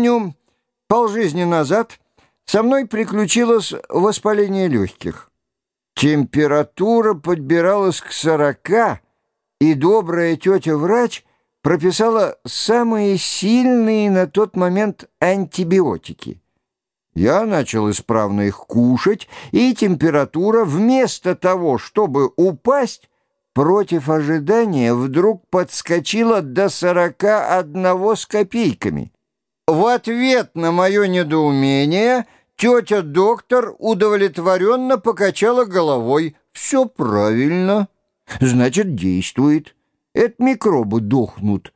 Помню, полжизни назад со мной приключилось воспаление легких. Температура подбиралась к сорока, и добрая тетя-врач прописала самые сильные на тот момент антибиотики. Я начал исправно их кушать, и температура вместо того, чтобы упасть, против ожидания вдруг подскочила до сорока одного с копейками. В ответ на мое недоумение тетя-доктор удовлетворенно покачала головой. «Все правильно. Значит, действует. Это микробы дохнут.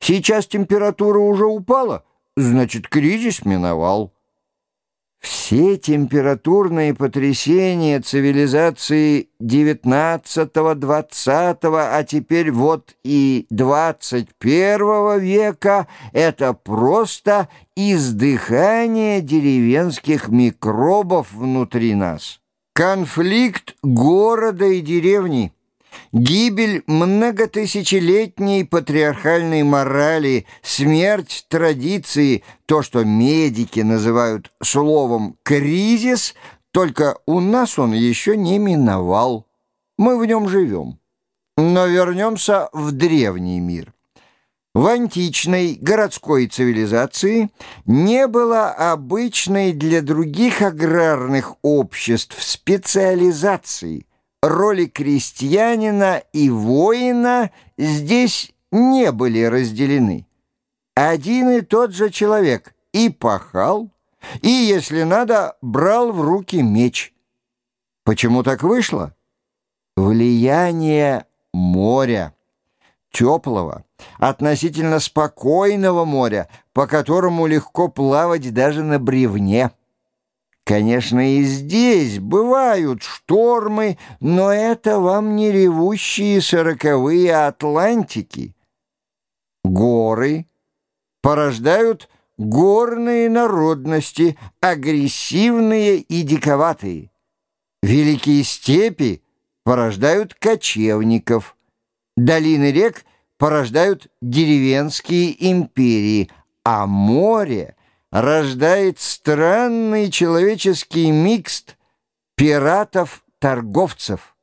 Сейчас температура уже упала, значит, кризис миновал». Все температурные потрясения цивилизации XIX-XX, а теперь вот и XXI века — это просто издыхание деревенских микробов внутри нас. Конфликт города и деревни — Гибель многотысячелетней патриархальной морали, смерть традиции, то, что медики называют словом «кризис», только у нас он еще не миновал. Мы в нем живем. Но вернемся в древний мир. В античной городской цивилизации не было обычной для других аграрных обществ специализации – роли крестьянина и воина здесь не были разделены. Один и тот же человек и пахал, и, если надо, брал в руки меч. Почему так вышло? Влияние моря, теплого, относительно спокойного моря, по которому легко плавать даже на бревне. Конечно, и здесь бывают штормы, но это вам не ревущие сороковые Атлантики. Горы порождают горные народности, агрессивные и диковатые. Великие степи порождают кочевников. Долины рек порождают деревенские империи, а море — рождает странный человеческий микст пиратов-торговцев.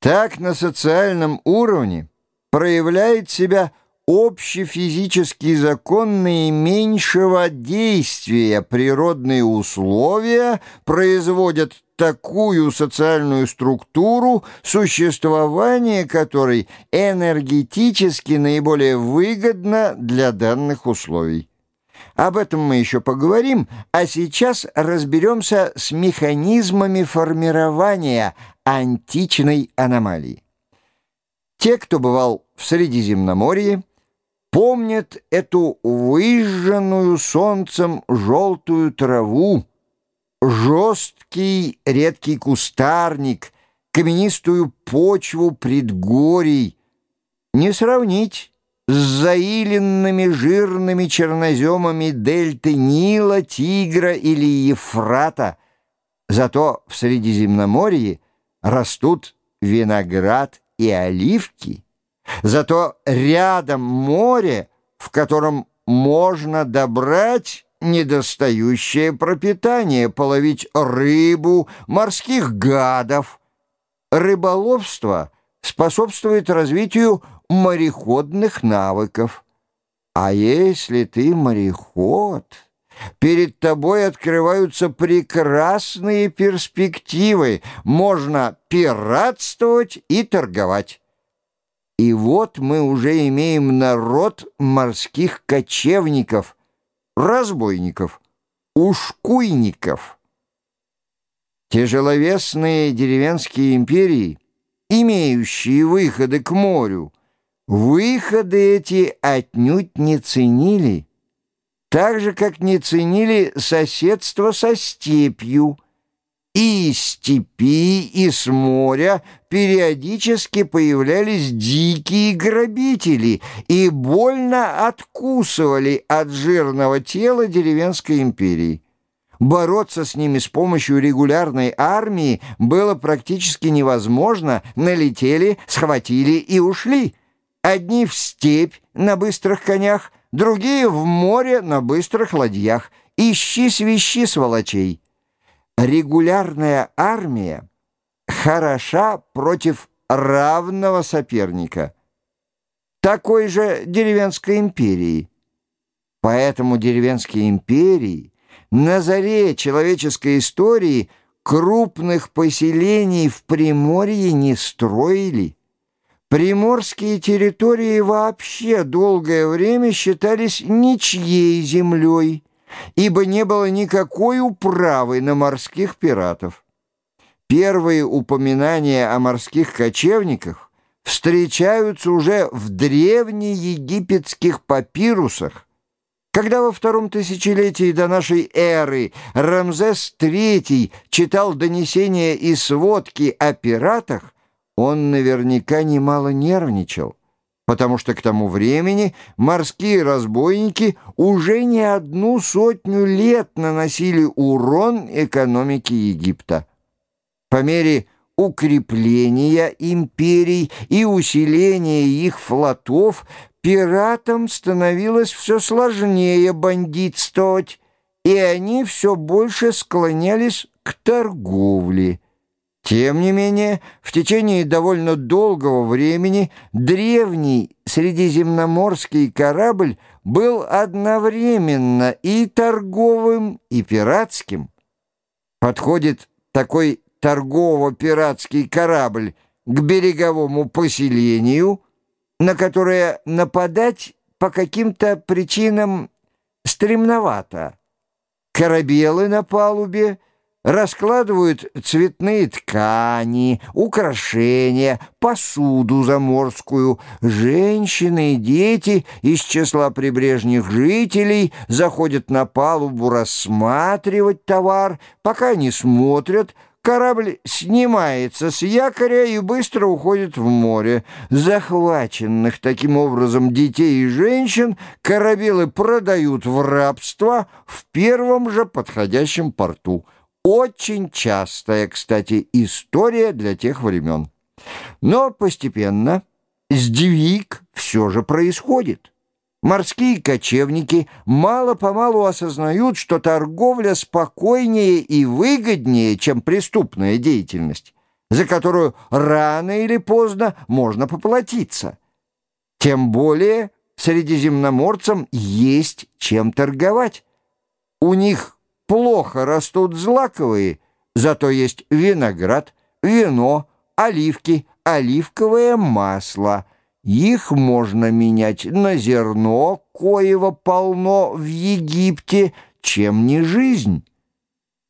Так на социальном уровне проявляет себя общефизический закон наименьшего действия. Природные условия производят такую социальную структуру, существование которой энергетически наиболее выгодно для данных условий. Об этом мы еще поговорим, а сейчас разберемся с механизмами формирования античной аномалии. Те, кто бывал в Средиземноморье, помнят эту выжженную солнцем желтую траву, жесткий редкий кустарник, каменистую почву предгорий. Не сравнить с заиленными жирными черноземами дельты Нила, Тигра или Ефрата. Зато в Средиземноморье растут виноград и оливки. Зато рядом море, в котором можно добрать недостающее пропитание, половить рыбу, морских гадов. Рыболовство способствует развитию мореходных навыков. А если ты мореход, перед тобой открываются прекрасные перспективы. Можно пиратствовать и торговать. И вот мы уже имеем народ морских кочевников, разбойников, ушкуйников. Тяжеловесные деревенские империи, имеющие выходы к морю, Выходы эти отнюдь не ценили, так же, как не ценили соседство со степью. И из степи, и с моря периодически появлялись дикие грабители и больно откусывали от жирного тела деревенской империи. Бороться с ними с помощью регулярной армии было практически невозможно, налетели, схватили и ушли. Одни в степь на быстрых конях, другие в море на быстрых ладьях. Ищи-свищи сволочей. Регулярная армия хороша против равного соперника, такой же деревенской империи. Поэтому деревенские империи на заре человеческой истории крупных поселений в Приморье не строили. Приморские территории вообще долгое время считались ничьей землей, ибо не было никакой управы на морских пиратов. Первые упоминания о морских кочевниках встречаются уже в древнеегипетских папирусах, когда во втором тысячелетии до нашей эры Рамзес III читал донесения и сводки о пиратах, он наверняка немало нервничал, потому что к тому времени морские разбойники уже не одну сотню лет наносили урон экономике Египта. По мере укрепления империй и усиления их флотов пиратам становилось все сложнее бандитствовать, и они все больше склонялись к торговле. Тем не менее, в течение довольно долгого времени древний средиземноморский корабль был одновременно и торговым, и пиратским. Подходит такой торгово-пиратский корабль к береговому поселению – на которое нападать по каким-то причинам стремновато. Корабелы на палубе раскладывают цветные ткани, украшения, посуду заморскую. Женщины и дети из числа прибрежных жителей заходят на палубу рассматривать товар, пока не смотрят, Корабль снимается с якоря и быстро уходит в море. Захваченных таким образом детей и женщин корабелы продают в рабство в первом же подходящем порту. Очень частая, кстати, история для тех времен. Но постепенно сдвиг все же происходит. Морские кочевники мало-помалу осознают, что торговля спокойнее и выгоднее, чем преступная деятельность, за которую рано или поздно можно поплатиться. Тем более средиземноморцам есть чем торговать. У них плохо растут злаковые, зато есть виноград, вино, оливки, оливковое масло – их можно менять на зерно, коего полно в Египте, чем не жизнь.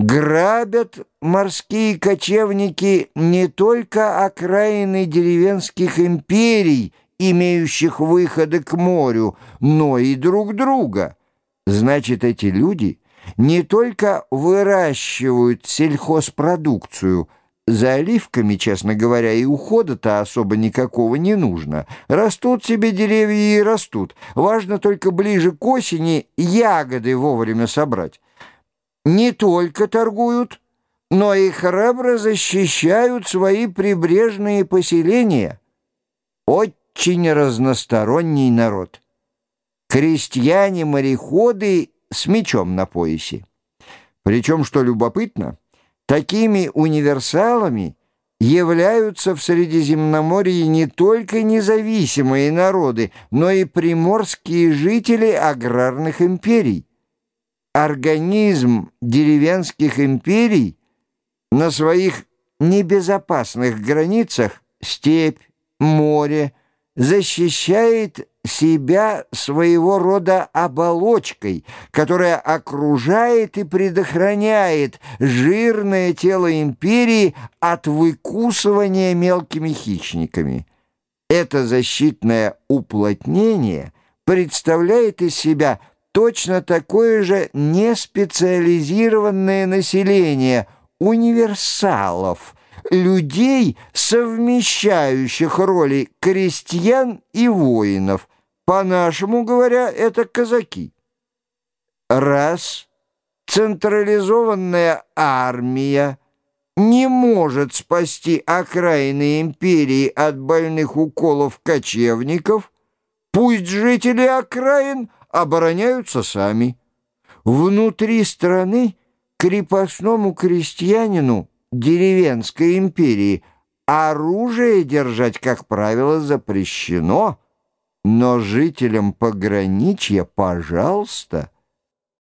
Грабят морские кочевники не только окраины деревенских империй, имеющих выходы к морю, но и друг друга. Значит, эти люди не только выращивают сельхозпродукцию – за оливками, честно говоря, и ухода-то особо никакого не нужно. Растут себе деревья и растут. Важно только ближе к осени ягоды вовремя собрать. Не только торгуют, но и храбро защищают свои прибрежные поселения. Очень разносторонний народ. Крестьяне-мореходы с мечом на поясе. Причем, что любопытно, Такими универсалами являются в Средиземноморье не только независимые народы, но и приморские жители аграрных империй. Организм деревенских империй на своих небезопасных границах степь, море защищает себя своего рода оболочкой, которая окружает и предохраняет жирное тело империи от выкусывания мелкими хищниками. Это защитное уплотнение представляет из себя точно такое же неспециализированное население универсалов – людей, совмещающих роли крестьян и воинов – по-нашему говоря, это казаки. Раз централизованная армия не может спасти окраины империи от больных уколов кочевников, пусть жители окраин обороняются сами. Внутри страны крепостному крестьянину деревенской империи оружие держать, как правило, запрещено, но жителям пограничья, пожалуйста,